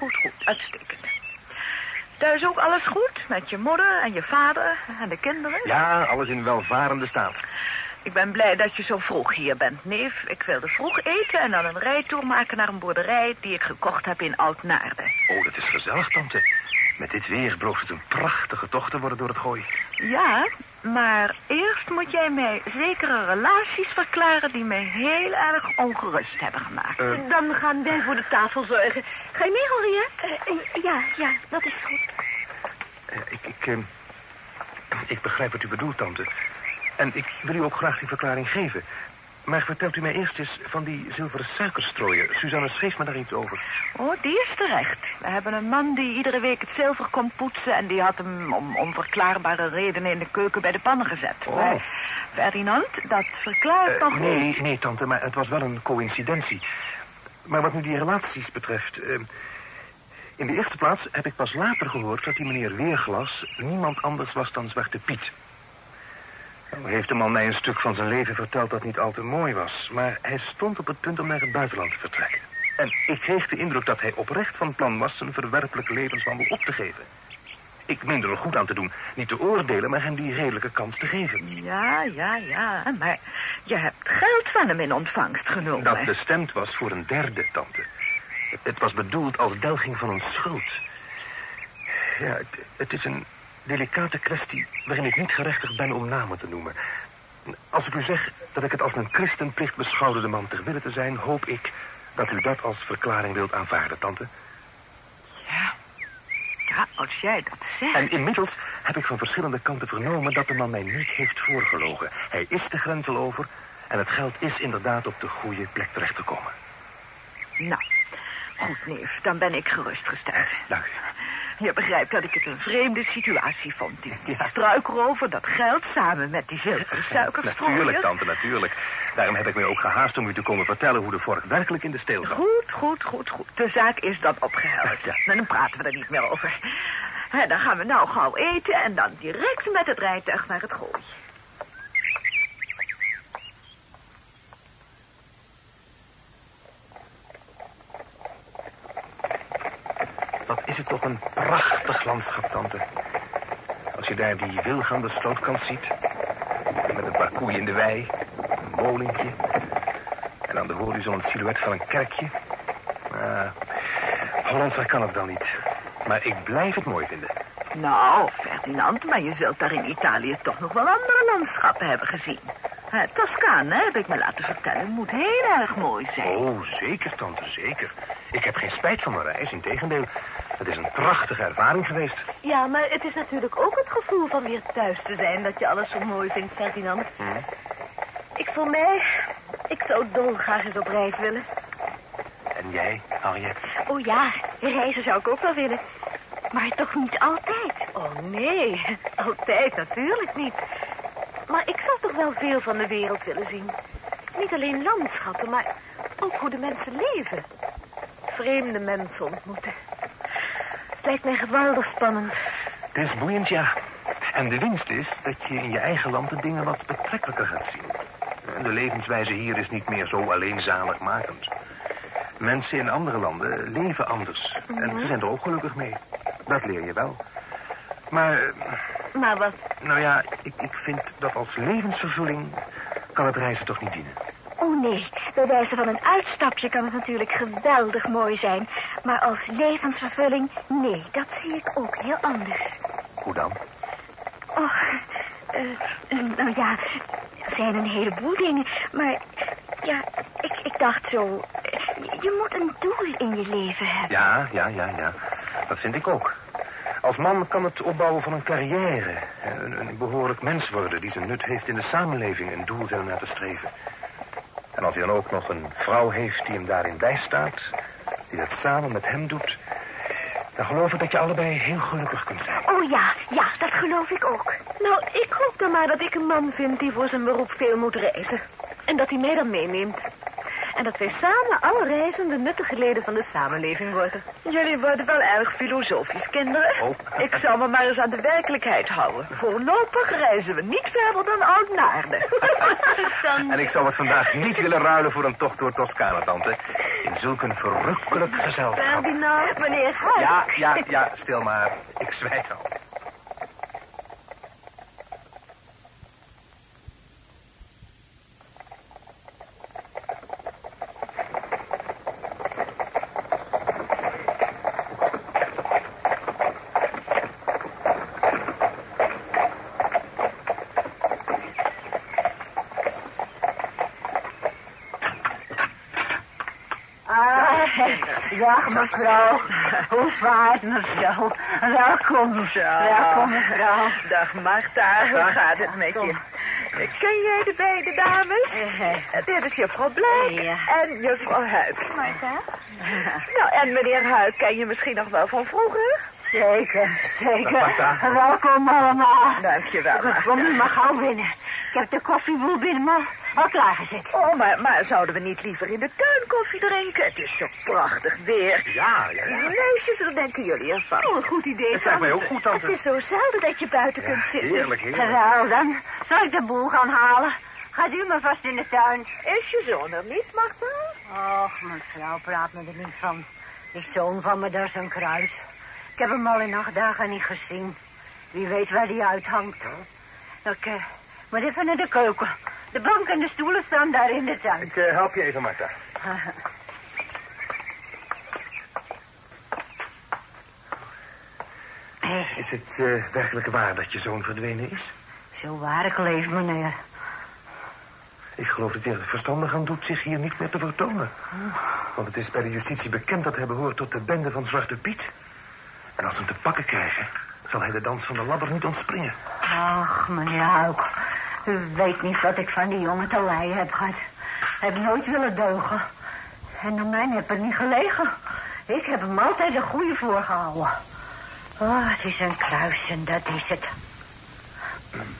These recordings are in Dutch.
goed, goed. Uitstekend. Thuis ook alles goed? Met je moeder en je vader en de kinderen? Ja, alles in welvarende staat. Ik ben blij dat je zo vroeg hier bent, neef. Ik wilde vroeg eten en dan een rijtour maken naar een boerderij... die ik gekocht heb in Oud-Naarden. Oh, dat is gezellig, tante. Met dit weer belooft het een prachtige tocht te worden door het gooi. Ja, maar eerst moet jij mij zekere relaties verklaren... die mij heel erg ongerust hebben gemaakt. Eh. Dan gaan wij voor de tafel zorgen. Ga je mee, Henriette? Eh, ja, ja, dat is goed. Eh, ik, ik, eh, ik begrijp wat u bedoelt, tante. En ik wil u ook graag die verklaring geven. Maar vertelt u mij eerst eens van die zilveren suikerstrooien. Suzanne schreef me daar iets over. Oh, die is terecht. We hebben een man die iedere week het zilver komt poetsen... en die had hem om onverklaarbare redenen in de keuken bij de pannen gezet. Oh. Maar, Ferdinand, dat verklaart Eh, nog niet. nee, nee, tante, maar het was wel een coïncidentie. Maar wat nu die relaties betreft... eh, in de eerste plaats heb ik pas later gehoord dat die meneer Weerglas... niemand anders was dan Zwarte Piet. Heeft de man mij een stuk van zijn leven verteld dat niet al te mooi was. Maar hij stond op het punt om naar het buitenland te vertrekken. En ik kreeg de indruk dat hij oprecht van plan was... zijn verwerpelijke levenswandel op te geven. Ik meende er goed aan te doen. Niet te oordelen, maar hem die redelijke kans te geven. Ja, ja, ja, maar je hebt geld van hem in ontvangst genomen. Dat bestemd was voor een derde tante. Het, het was bedoeld als delging van een schuld. Ja, het, het is een delicate kwestie waarin ik niet gerechtigd ben om namen te noemen. Als ik u zeg dat ik het als een christenplicht beschouwde de man ter wille te zijn... hoop ik dat u dat als verklaring wilt aanvaarden, tante. Ja. Ja, als jij dat zegt. En inmiddels heb ik van verschillende kanten vernomen dat de man mij niet heeft voorgelogen. Hij is de grens al over en het geld is inderdaad op de goede plek terechtgekomen. Nou, goed, neef, dan ben ik gerustgesteld. Dank u. Je begrijpt dat ik het een vreemde situatie vond. Die, die struikrover, dat geld samen met die zilveren suikerstrooien. Natuurlijk, tante, natuurlijk. Daarom heb ik mij ook gehaast om u te komen vertellen hoe de vork werkelijk in de steel zat. Goed, goed, goed, goed. De zaak is dan opgehelderd. Ja. En dan praten we er niet meer over. Hè, dan gaan we nou gauw eten en dan direct met het rijtuig naar het gooi. Is het toch een prachtig landschap, tante. Als je daar die wilgaande slootkant ziet. Met een paar koeien in de wei. Een molentje. En aan de horizon het silhouet van een kerkje. Hollandser kan het wel niet. Maar ik blijf het mooi vinden. Nou, Ferdinand, maar je zult daar in Italië toch nog wel andere landschappen hebben gezien. Hè, Toscane, heb ik me laten vertellen, moet heel erg mooi zijn. Oh, zeker, tante, zeker. Ik heb geen spijt van mijn reis, integendeel. Prachtige ervaring geweest. Ja, maar het is natuurlijk ook het gevoel van weer thuis te zijn... dat je alles zo mooi vindt, Ferdinand. Ik voor mij, ik zou dolgraag eens op reis willen. En jij, Harriet? Oh ja, reizen zou ik ook wel willen. Maar toch niet altijd. Oh nee, altijd natuurlijk niet. Maar ik zou toch wel veel van de wereld willen zien. Niet alleen landschappen, maar ook hoe de mensen leven. Vreemde mensen ontmoeten. Het lijkt mij geweldig spannend. Het is boeiend, ja. En de winst is dat je in je eigen land de dingen wat betrekkelijker gaat zien. En de levenswijze hier is niet meer zo alleen zaligmakend. Mensen in andere landen leven anders. En ze zijn er ook gelukkig mee. Dat leer je wel. Maar, Maar wat? nou ja, ik, ik vind dat als levensvervulling kan het reizen toch niet dienen. Oh nee, bij wijze van een uitstapje kan het natuurlijk geweldig mooi zijn. Maar als levensvervulling, nee, dat zie ik ook heel anders. Hoe dan? Och, eh, eh, nou ja, er zijn een heleboel dingen. Maar ja, ik, ik dacht zo, eh, je- moet een doel in je leven hebben. Ja, ja, ja, ja. Dat vind ik ook. Als man kan het opbouwen van een carrière. Een, een behoorlijk mens worden die zijn nut heeft in de samenleving. Een doel naar te streven. En als hij dan ook nog een vrouw heeft die hem daarin bijstaat. Die dat samen met hem doet. Dan geloof ik dat je allebei heel gelukkig kunt zijn. Oh ja, ja, dat geloof ik ook. Nou, ik hoop dan maar dat ik een man vind die voor zijn beroep veel moet reizen. En dat hij mij dan meeneemt. En dat wij samen alle reizende nuttige leden van de samenleving worden. Jullie worden wel erg filosofisch, kinderen. Oh. Ik zou me maar eens aan de werkelijkheid houden. Voorlopig reizen we niet verder dan Oud-Naarden. En ik zou het vandaag niet willen ruilen voor een tocht door Toscane, tante. In zulk een verrukkelijk gezelschap. Ferdinand, meneer. Ja, ja, ja, stil maar. Ik zwijg al. dag mevrouw. Hoe vaart mevrouw? Welkom. Welkom mevrouw. Dag Marta, hoe gaat het met je? Ken jij de beide dames? Dit is juffrouw Blijk en juffrouw Huik. Martha? Nou, en meneer Huik ken je misschien nog wel van vroeger? Zeker, zeker. Welkom allemaal. Dankjewel. Kom nu maar gauw binnen. Ik heb de koffieboel binnen me al klaargezet. Oh, maar, maar zouden we niet liever in de tuin koffie drinken? Het is zo prachtig weer. Ja, ja, ja. Meisjes, wat denken jullie ervan? Oh, een goed idee. Het lijkt mij ook goed, Het tante. is zo zelden dat je buiten kunt zitten. Heerlijk, heerlijk. Wel dan, zal ik de boel gaan halen? Gaat u maar vast in de tuin. Is je zoon er niet, Marta? Och, mevrouw, praat me er niet van. Die zoon van me, dat is een kruis. Ik heb hem al in acht dagen niet gezien. Wie weet waar die uithangt. Ik eh, moet even naar de keuken. De bank en de stoelen staan daar in de tuin. Ik eh, help je even, Marta. Eh, Is het eh, werkelijk waar dat je zoon verdwenen is? Zo waar ik leef, meneer. Ik geloof dat hij er verstandig aan doet zich hier niet meer te vertonen. Want het is bij de justitie bekend dat hij behoort tot de bende van Zwarte Piet. En als ze hem te pakken krijgen, zal hij de dans van de labber niet ontspringen. Ach, meneer Huik. U weet niet wat ik van die jongen te lijden heb gehad. Hij heeft nooit willen deugen. En aan mij heb het niet gelegen. Ik heb hem altijd de goede voorgehouden. Oh, het is een kruis en dat is het.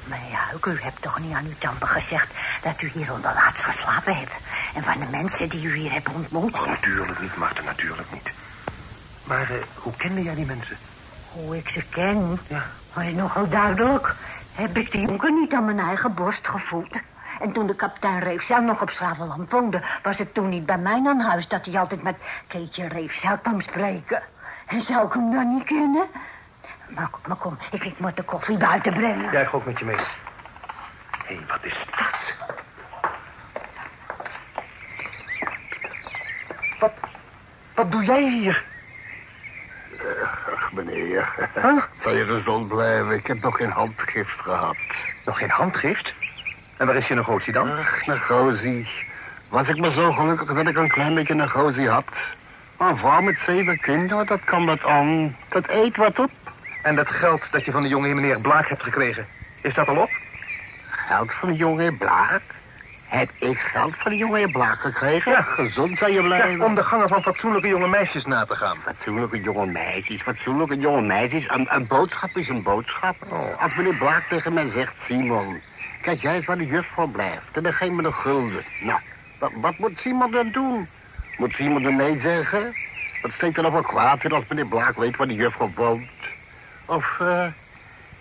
Meneer Huik, u hebt toch niet aan uw tante gezegd dat u hier onderlaatst geslapen hebt. En van de mensen die u hier hebt ontmoet. Oh, natuurlijk niet, Marta, natuurlijk niet. Maar eh, hoe kende jij die mensen? Hoe ik ze ken, Ja. maar is nogal duidelijk. Heb ik die jongen niet aan mijn eigen borst gevoed. En toen de kapitein Reefzeil nog op Schravenland woonde... was het toen niet bij mij aan huis dat hij altijd met Keetje Reefzeil kwam spreken. En zou ik hem dan niet kennen? Maar, maar kom, ik, ik moet de koffie buiten brengen. Jij ook met je mee. Hé, hey, wat is dat? Wat, wat doe jij hier? Meneer. Huh? Zal je gezond blijven? Ik heb nog geen handgift gehad. Nog geen handgift? En waar is je negotie dan? Ach, negotie. Was ik maar zo gelukkig dat ik een klein beetje negotie had. Maar een vrouw met zeven kinderen, dat kan wat aan. Dat eet wat op. En dat geld dat je van de jonge meneer Blaak hebt gekregen, is dat al op? Geld van de jonge Blaak? Heb ik geld van de jonge Blaak gekregen? Ja. Gezond zou je blijven. Ja, om de gangen van fatsoenlijke jonge meisjes na te gaan. Fatsoenlijke jonge meisjes, fatsoenlijke jonge meisjes. Een, een boodschap is een boodschap. Oh. Als meneer Blaak tegen mij zegt, Simon... Kijk jij eens waar de juffrouw blijft en dan geef me de gulden. Nou, wat, wat moet Simon dan doen? Moet Simon er nee zeggen? Wat steekt er nou voor kwaad in als meneer Blaak weet waar de juffrouw woont? Of eh,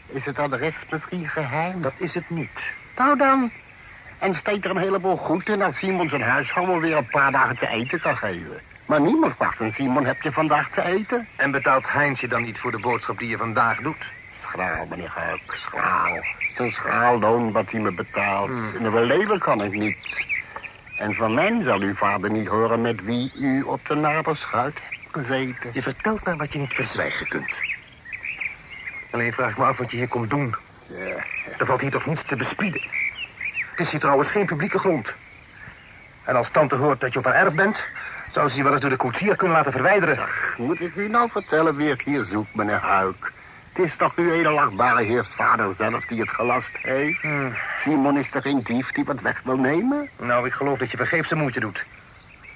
is het adres misschien geheim? Dat is het niet. Nou dan. En steekt er een heleboel goed in als Simon zijn huishouden weer een paar dagen te eten kan geven. Maar niemand vraagt van Simon, heb je vandaag te eten? En betaalt Heinz je dan niet voor de boodschap die je vandaag doet? Schraal, meneer Huik, schraal. Het is een schraalloon wat hij me betaalt. Hmm. En leven kan ik niet. En van mij zal uw vader niet horen met wie u op de naberschuit hebt gezeten. Je vertelt mij wat je niet verzwijgen kunt. Alleen vraag ik me af wat je hier komt doen. Ja. Er valt hier toch niets te bespieden. Is hier trouwens geen publieke grond. En als tante hoort dat je op haar erf bent... zou ze je wel eens door de koetsier kunnen laten verwijderen. Moet ik u nou vertellen wie ik hier zoek, meneer Huik? Het is toch uw edelachtbare heer vader zelf die het gelast heeft? Hmm. Simon is toch geen dief die wat weg wil nemen? Nou, ik geloof dat je vergeefse moeite doet.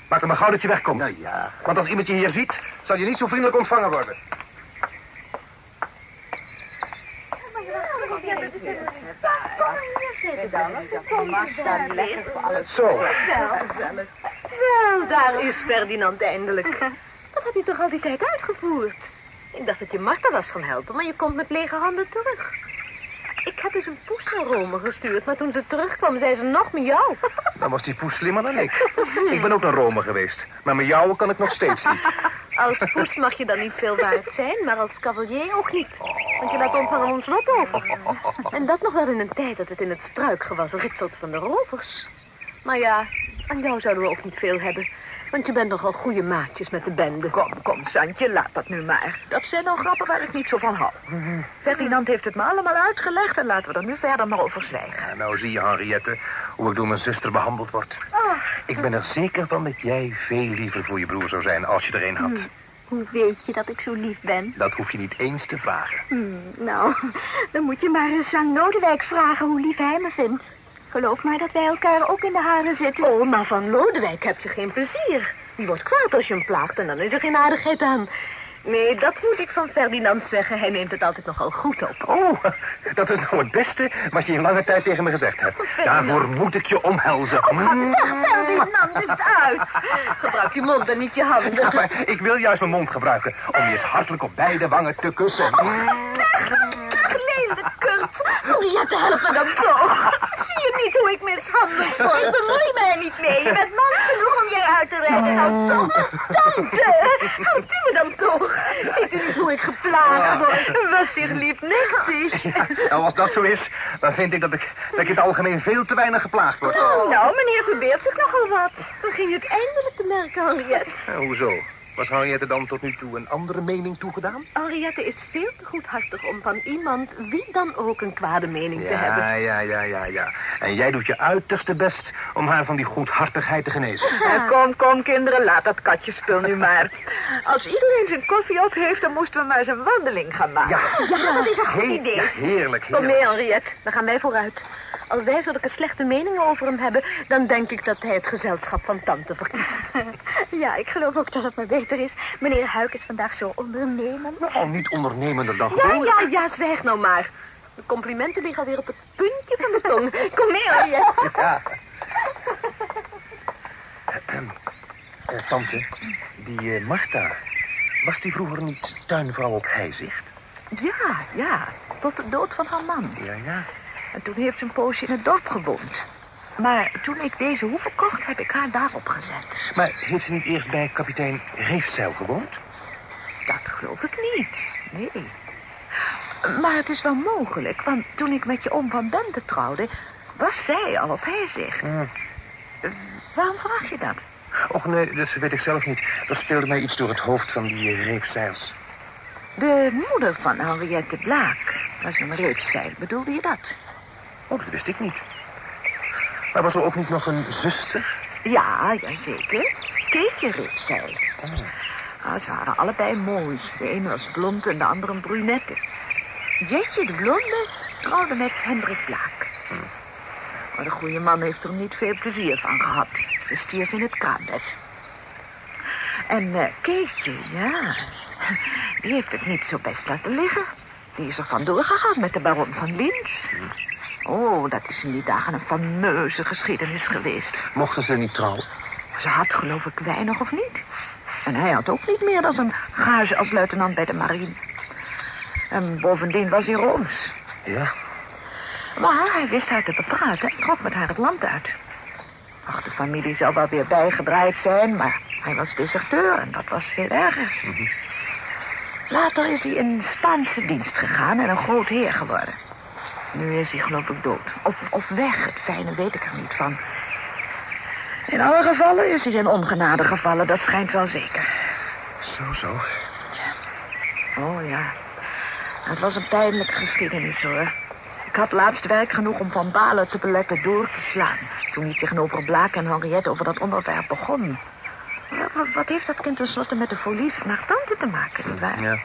Maak er maar gauw dat je wegkomt. Nou ja, Want als iemand je hier ziet, zal je niet zo vriendelijk ontvangen worden. Zo. Wel, daar is Ferdinand eindelijk. Dat heb je toch al die tijd uitgevoerd? Ik dacht dat je Martha was gaan helpen, maar je komt met lege handen terug. Ik heb eens een poes naar Rome gestuurd, maar toen ze terugkwam, zei ze nog met jou. Dan was die poes slimmer dan ik. Ik ben ook naar Rome geweest. Maar met jou kan ik nog steeds niet. Als poes mag je dan niet veel waard zijn, maar als cavalier ook niet. Want je laat ons van ons lot over. En dat nog wel in een tijd dat het in het struikgewas ritselt van de rovers. Maar ja, aan jou zouden we ook niet veel hebben. Want je bent nogal goede maatjes met de bende. Kom, kom, Santje, laat dat nu maar. Dat zijn nou grappen waar ik niet zo van hou. Ferdinand heeft het me allemaal uitgelegd en laten we er nu verder maar over zwijgen. Ja, nou zie je, Henriette, hoe ik door mijn zuster behandeld word. Ik ben er zeker van dat jij veel liever voor je broer zou zijn als je er een had. Hoe weet je dat ik zo lief ben? Dat hoef je niet eens te vragen. Hmm, nou, dan moet je maar eens aan Lodewijk vragen hoe lief hij me vindt. Geloof maar dat wij elkaar ook in de haren zitten. Oh, maar van Lodewijk heb je geen plezier. Die wordt kwaad als je hem plaagt en dan is er geen aardigheid aan. Nee, dat moet ik van Ferdinand zeggen. Hij neemt het altijd nogal goed op. Oh, dat is nou het beste wat je in lange tijd tegen me gezegd hebt. Daarvoor moet ik je omhelzen. Mm. Ferdinand is het uit. Gebruik je mond en niet je handen. Ja, maar ik wil juist mijn mond gebruiken om je eens hartelijk op beide wangen te kussen. Geleende Kurt. Henriette, help me dan toch. Zie je niet hoe ik mishandeld word? Ik bemoei mij niet mee. Je bent man uit te rijden. Nou toch, tante. Houdt u me dan toch. Ziet u niet hoe ik geplaagd word? Was zich lief niks Ja, nou, als dat zo is, dan vind ik dat ik, dat ik in het algemeen veel te weinig geplaagd word. Nou, meneer verbeeldt zich nogal wat. Begin je het eindelijk te merken, Henriette. Eh, hoezo? Was Henriette dan tot nu toe een andere mening toegedaan? Henriette is veel te goedhartig om van iemand, wie dan ook, een kwade mening te hebben. Ja, ja, ja, ja, ja. En jij doet je uiterste best om haar van die goedhartigheid te genezen. Eh, kom, kom, kinderen, laat dat katjespul nu maar. Als iedereen zijn koffie op heeft, dan moesten we maar eens een wandeling gaan maken. Ja, Ja, dat is een goed idee. ja, heerlijk, Kom heerlijk. mee, Henriette. Dan gaan wij vooruit. Als wij zulke slechte meningen over hem hebben... dan denk ik dat hij het gezelschap van tante verkiest. Ja, ik geloof ook dat het maar beter is. Meneer Huik is vandaag zo ondernemend. Nou, niet ondernemender dan Ja, gewoon. ja, ja, zwijg nou maar. De complimenten liggen weer op het puntje van de tong. Kom mee, Henriette. Ja. Eh, tante, die eh, Marta, was die vroeger niet tuinvrouw op heizicht? Ja, ja, tot de dood van haar man. Ja, ja. En toen heeft ze een poosje in het dorp gewoond. Maar toen ik deze hoeve kocht, heb ik haar daarop gezet. Maar heeft ze niet eerst bij kapitein Reefzeil gewoond? Dat geloof ik niet, nee. Maar het is wel mogelijk, want toen ik met je oom van Bente trouwde... was zij al op zich. Hm. Waarom vraag je dat? Och nee, dat weet ik zelf niet. Er speelde mij iets door het hoofd van die Reefzeils. De moeder van Henriette Blaak was een reepzeil, bedoelde je dat? Oh, dat wist ik niet. Maar was er ook niet nog een zuster? Ja, jazeker. Keetje reepzeil. Nou, ze waren allebei mooi. De ene was blond en de andere een brunette. Jetje, de blonde, trouwde met Hendrik Blaak. Maar de goede man heeft er niet veel plezier van gehad. Ze stierf in het kraambed. En eh Keetje, ja, die heeft het niet zo best laten liggen. Die is er vandoor gegaan met de baron van Lins. Oh, dat is in die dagen een fameuze geschiedenis geweest. Mochten ze niet trouwen? Ze had geloof ik weinig of niet. En hij had ook niet meer dan een gage als luitenant bij de marine. En bovendien was hij rooms. Ja. Maar hij wist haar te bepraten en trok met haar het land uit. Ach, de familie zou wel weer bijgedraaid zijn, maar hij was deserteur en dat was veel erger. Later is hij in Spaanse dienst gegaan en een groot heer geworden. Nu is hij geloof ik dood. Of, of weg, het fijne weet ik er niet van. In alle gevallen is hij in ongenade gevallen, dat schijnt wel zeker. Zo, zo. Oh ja, het was een pijnlijke geschiedenis hoor. Ik had laatst werk genoeg om Van Balen te beletten door te slaan. Toen hij tegenover Blaak en Henriette over dat onderwerp begon. Ja, wat, wat heeft dat kind tenslotte met de folie van haar tante te maken, nietwaar? Ja.